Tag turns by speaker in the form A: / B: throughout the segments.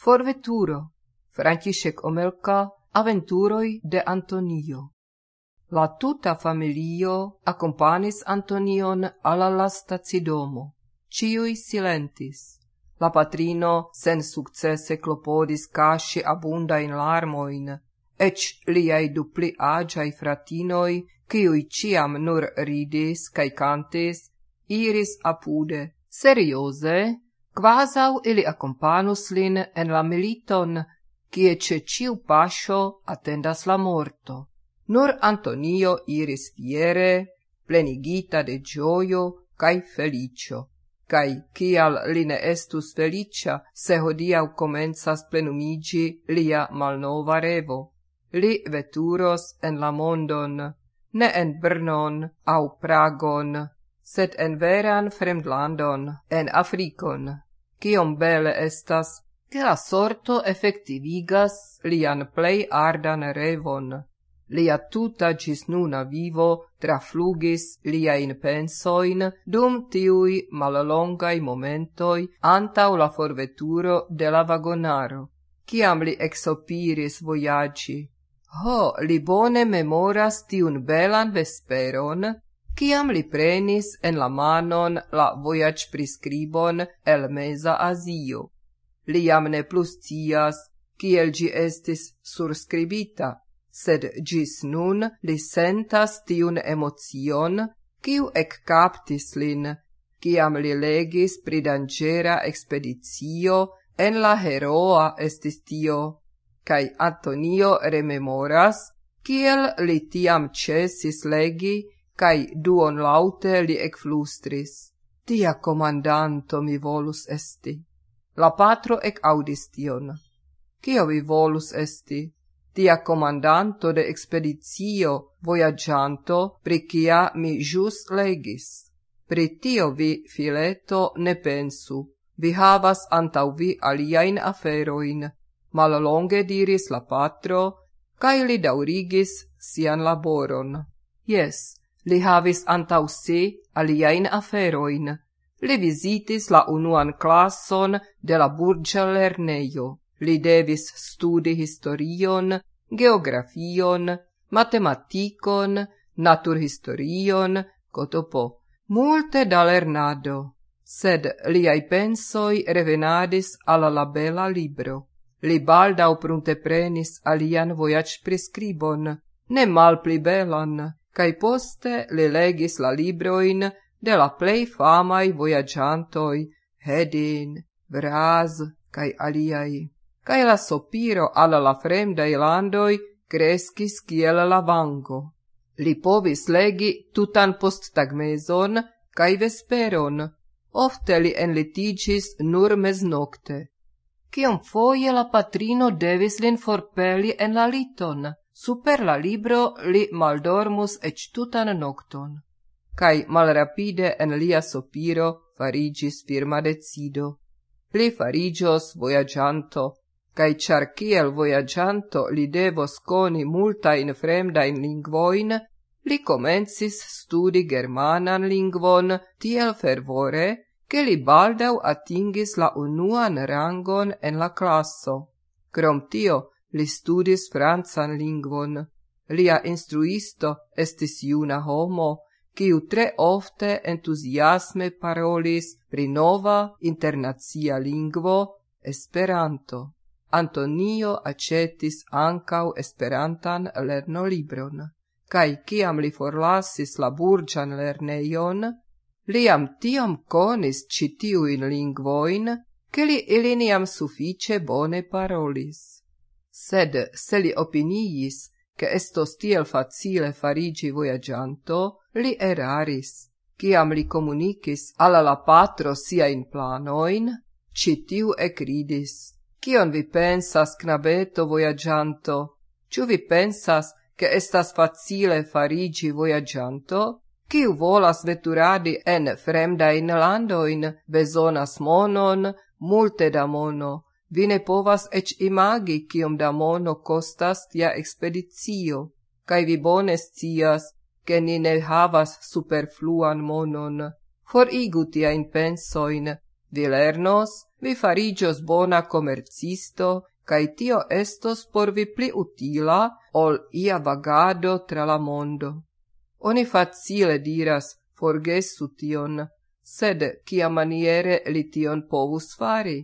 A: Forveturo, František Omelka, Aventuroi de Antonio. La tuta familio accompanis Antonion alla la stacidomo. Ciui silentis. La patrino sen successe clopodis casci abundain larmoin, ec liai dupli agiai fratinoi, ciui ciam nur ridis cae cantis, iris apude, seriose, quasau ili accompanus lin en la militon, cie ce ciu pascio attendas la morto. Nur Antonio iris fiere, plenigita de gioio cae felicio, cae cial li ne estus felicia se hodiau comenzas plenumigi lia malnova revo. Li veturos en la mondon, ne en Brnon au Pragon, sed en veran fremdlandon, en Africon kiom bele estas, che la sorto effectivigas lian plei ardan revon. Lia tuta gis nuna vivo traflugis liain pensoin dum tiui mallongai momentoi antau la forveturo de la vagonaro, ciam li exopiris voyagi. Ho, li bone memoras tiun belan vesperon, ciam li prenis en la manon la voyage prescribon el mesa Azio. Li jam ne plus cias, kiel gi estis surscribita, sed gis nun li sentas tiun emocion, kiu ec captis lin, ciam li legis pri dangera expedizio en la heroa estis tio, cae Antonio rememoras, kiel li tiam cesis legi cae duon laute li ecflustris. Tia comandanto mi volus esti. La patro ec audis tion. Cio vi volus esti? Tia comandanto de expedizio voyagianto pri cia mi jus legis. Pri tio vi, fileto, ne pensu. Vi havas antau vi aliain aferoin. Mal longe diris la patro, cae li daurigis sian laboron. Yes, Li havis antau si aliain aferoin. Li visitis la unuan classon de la burgia lerneio. Li devis studi historion, geografion, matematicon, naturhistorion, cotopo. Multe da lernado, sed liai pensoi revenadis alla la bela libro. Li baldau prunteprenis alian voyage prescribon, ne mal pli belan, cae poste li legis la libroin de la plei famai voyagiantoi Hedin, Vraz, cae aliai. Cae la sopiro alla la fremdai landoi crescis ciel la vango. Li povis legi tutan post tagmeson cae vesperon, ofte li enlitigis nur mesnocte. Cion foie la patrino devis lin forpeli en la liton, Super la libro li maldormus ec tutan nocton, cae malrapide en lia sopiro farigis firma decido. Li farigios voyagianto, cae char kiel voyagianto li devos coni multain fremdain lingvoin, li comensis studi germanan lingvon tiel fervore, che li baldau atingis la unuan rangon en la classo. Crom tio, Li studis francan lingvon. Lia instruisto estis iuna homo, quiu tre ofte entuziasme parolis pri nova internazia lingvo Esperanto. Antonio acetis ancau Esperantan lernolibron, cae ciam li forlasis la burgian lerneion, liam tiam conis citiuin lingvoin, che li iliniam suffice bone parolis sed se li opiniis che estos tiel facile farigi voyagianto, li eraris. Ciam li comunicis alla la patro siain planoin, citiu ecridis. Cion vi pensas, knabeto voyagianto? Ciu vi pensas, che estas facile farigi voyagianto? Ciu volas veturadi en fremda in landoin, besonas monon, multe da mono, Vi ne povas ec imagi cium da mono costas tia expedizio, cae vi bone scias, che ni ne havas superfluan monon. Forigu tiain pensoin, vi lernos, vi farigios bona commercisto, cae tio estos por vi pli utila ol ia vagado tra la mondo. Oni facile diras, forgesu tion, sed kia maniere li tion povus fari?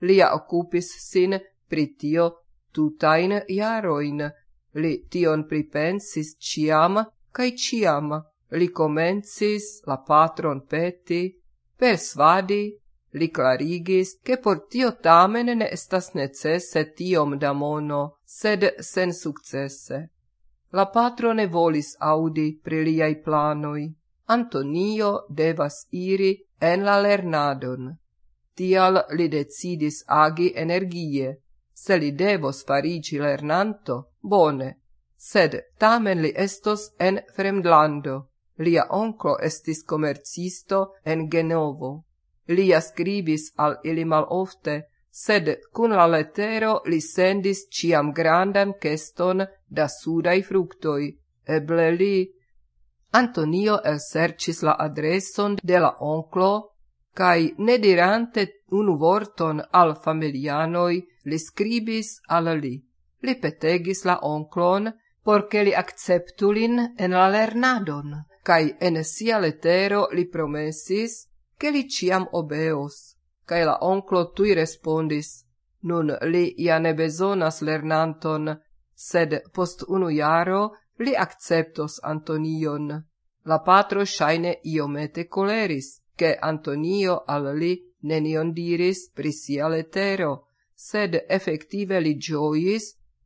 A: Lia occupis sin pri tio tutain iaroin. Li tion pripensis ciam, cae ciam. Li comencis la patron peti, persvadi, li clarigis, che por tio tamen ne estas necesse tiom da mono, sed sen successe. La patro ne volis audi pri liai planoi. Antonio devas iri en la lernadon. Tial li decidis agi energie. Se li devos farici lernanto, bone, sed tamen li estos en fremdlando. Lia onclo estis comercisto en Genovo. Lia scribis al ili malofte, sed cun la lettero li sendis ciam grandan keston da sudai fructoi. Eble li... Antonio elsercis la adreson de la onclo cae ne dirante unu vorton al familianoi li scribis al li. Li petegis la onclon, porce li acceptu lin en la lernadon, cae en sia letero li promesis che li ciam obeos, cae la onclo tui respondis, nun li ja ne besonas lernanton, sed post unu jaro li acceptos Antonion. La patro shaine iomete coleris, che Antonio al li nenion diris pri sia letero, sed effective li giois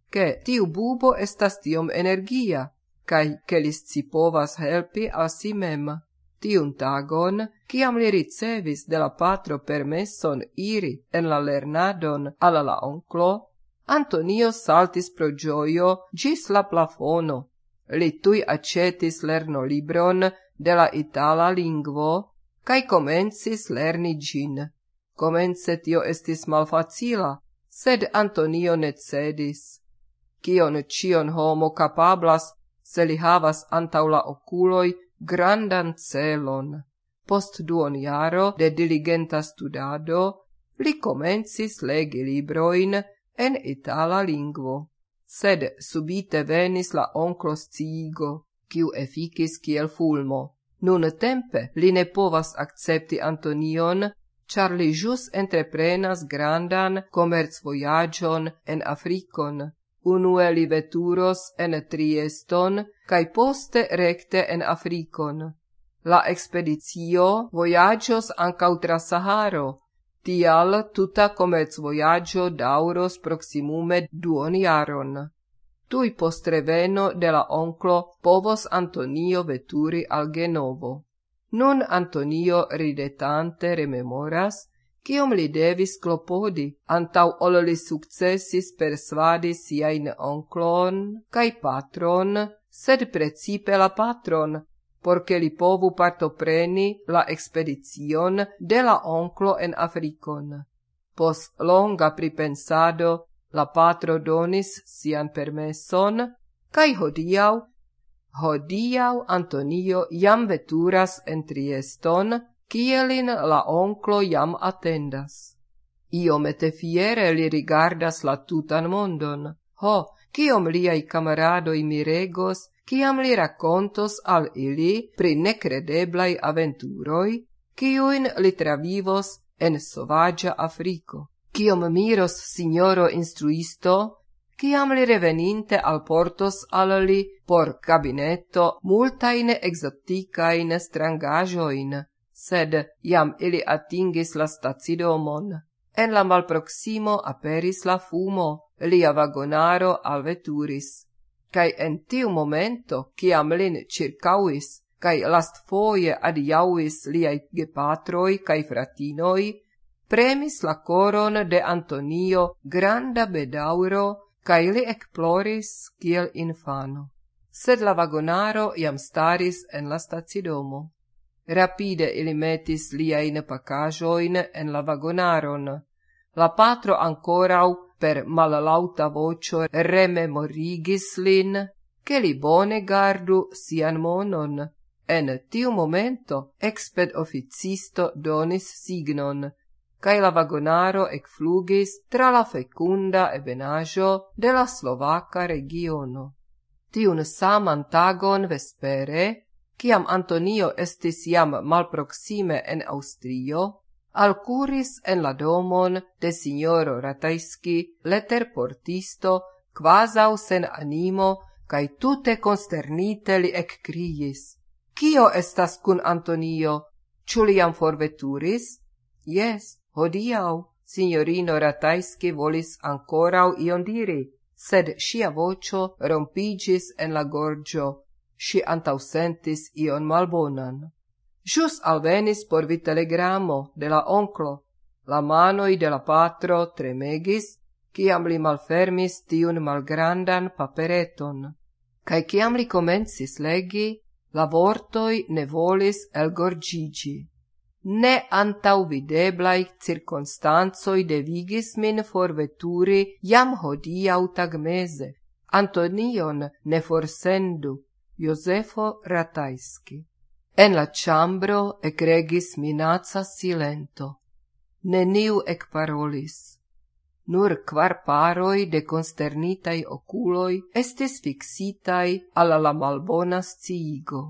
A: che tiu bubo estas tiom energia, cae che li scipovas helpi a si mem. Tiun tagon, ciam li ricevis de la patro permesson iri en la lernadon alla la onclo, Antonio saltis pro gioio gis la plafono. Li tui accetis lerno libron de la itala lingvo, cae comencis lerni gin. Comence tio estis malfacila, sed Antonio ne cedis. Cion cion homo capablas, se li havas antaŭ la oculoi grandan celon. Post duon jaro de diligenta studado, li comencis legi libroin en itala lingvo. Sed subite venis la onclos sciigo, kiu efficis kiel fulmo. Nun tempe li ne povas accepti Antonion, char li jus entreprenas grandan comerz voyagion en Africon. Unue li veturos en Trieston, cae poste recte en Africon. La expedizio voyagios ancau tra Saharo, tial tuta comez voyagio dauros proximume duoniaron tui post reveno de la onclo povos Antonio veturi al Genovo. Nun Antonio ridetante rememoras, Ciom li devis clopodi, antau ol li successis persvadi siain onclon cae patron, sed precipe la patron, porce li povu partopreni la expedizion de la onclo en Africon. Pos longa pripensado La patro donis sian permesson, cae hodiau, hodiau Antonio jam veturas en Trieston, kielin la onclo jam attendas. Iomete fiere li rigardas la tutan mondon. Ho, kiom liai camaradoi miregos, kiam li racontos al ili pri necredeblai aventuroi, kiuin li travivos en sovagia Africo. Ciom miros signoro instruisto, ciam li reveninte al portos al li por cabinetto multain exoticain strangajoin, sed iam ili atingis la stacidomon. En la malproximo aperis la fumo, lia vagonaro alveturis. Cai en tiu momento, ciam lin circauis, cae lastfoie adiauis liai gepatroi cai fratinoi, premis la coron de Antonio granda bedauro, cae li ecploris kiel infano. Sed la vagonaro iam staris en la stacidomo. Rapide ili metis liain pacajoin en la vagonaron. La patro ancorau per malalauta vocio rememorigis lin, che li bone gardu sian monon. En tiu momento exped officisto donis signon, cae la vagonaro ecflugis tra la fecunda ebenajo de la Slovaca regiono. Tiun saman tagon vespere, ciam Antonio estis iam malproxime en Austrio, alcuris en la domon de signoro Ratajski letterportisto quasau sen animo cae tute consternite li eccriis. Cio estas cun Antonio? Ciuliam forveturis? Yes, Hodiau, signorino Ratajski volis ancorau ion diri, sed sia vocio rompigis en la gorgio, si antausentis ion malbonan. Jus alvenis por vi telegramo de la onclo, La manoi de la patro tremegis, ciam li malfermis tiun malgrandan papereton. Kaj ciam li comencis legi, la vortoi ne volis elgorgigi ne antau videblai circonstanzoi devigis min forveturi jam hodiau tagmese. Antonion ne forsendu, Josefo Ratajski. En la chambro ecregis minaca silento. Neniu ec parolis. Nur kvar paroi de consternitai oculoi estis fixitai alla la malbona sciigo.